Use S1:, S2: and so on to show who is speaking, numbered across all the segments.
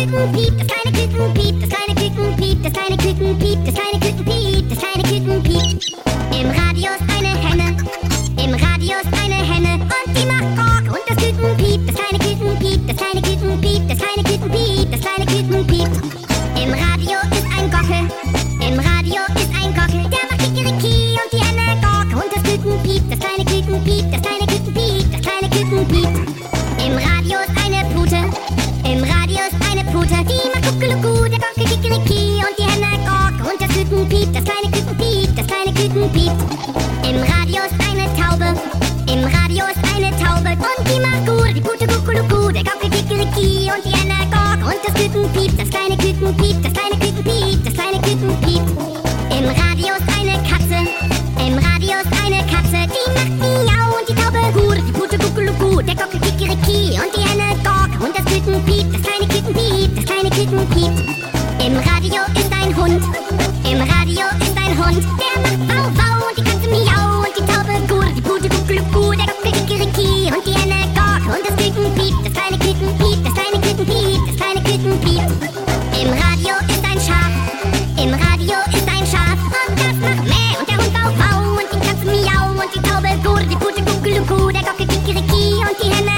S1: Küken piep, das kleine Küken piep, das kleine Küken piep, das kleine Küken piep, das kleine Küken piep, das kleine Küken piep. Im Radio ist eine Henne, im Radio ist eine Henne und die macht Rock und das Küken piep, das kleine Küken piep, das kleine Küken piep, das kleine Küken piep, das kleine Küken Im Radio ist eine Pute, im Radio ist eine Pute, die macht Kuckelucku, der Gockel Kikeriki und die Henne Gok und das Küken das kleine Küken piep, das kleine Küken piep. Im Radio ist eine Taube, im Radio ist eine Taube und die macht gut, die Pute Kuckelucku, der Gockel Kikeriki und die Henne Gok und das Küken das kleine Küken piep, das kleine Küken piep, das kleine Küken piep. Im Radio ist eine Katze, im Radio ist eine Katze, die macht Taube Pute Kuckelucku, der Gockel Kikeriki und die Henne Gok und das Küken piep, das kleine Küken piep, das kleine Küken piep. Im Radio ist ein Hund, im Radio ist ein Hund, der macht Wow Wow und die Katze Miau. Und die Taube Gur, die Pute Kuckelucku, der Gockel Kikeriki und die Henne Gok und das Küken piep, das kleine Küken piep, das kleine Küken piep, das kleine Küken piep. Im Radio ist ein Schaf, im Radio ist ein Schaf. Und das macht Mäh. Und der Hund Wow Wow und die Katze Miau. Und die Taube Gur, die Pute Kuckelucku, der Gockel Kikeriki und die Henne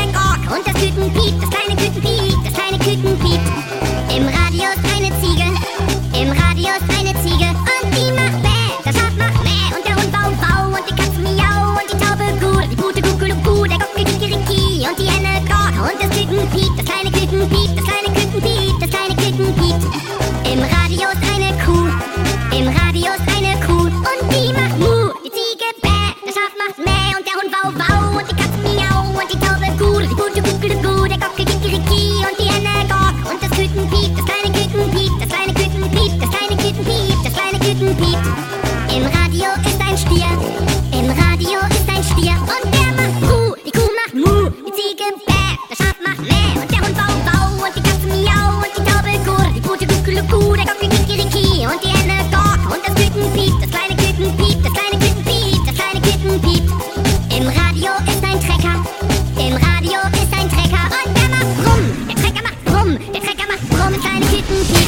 S1: Bye.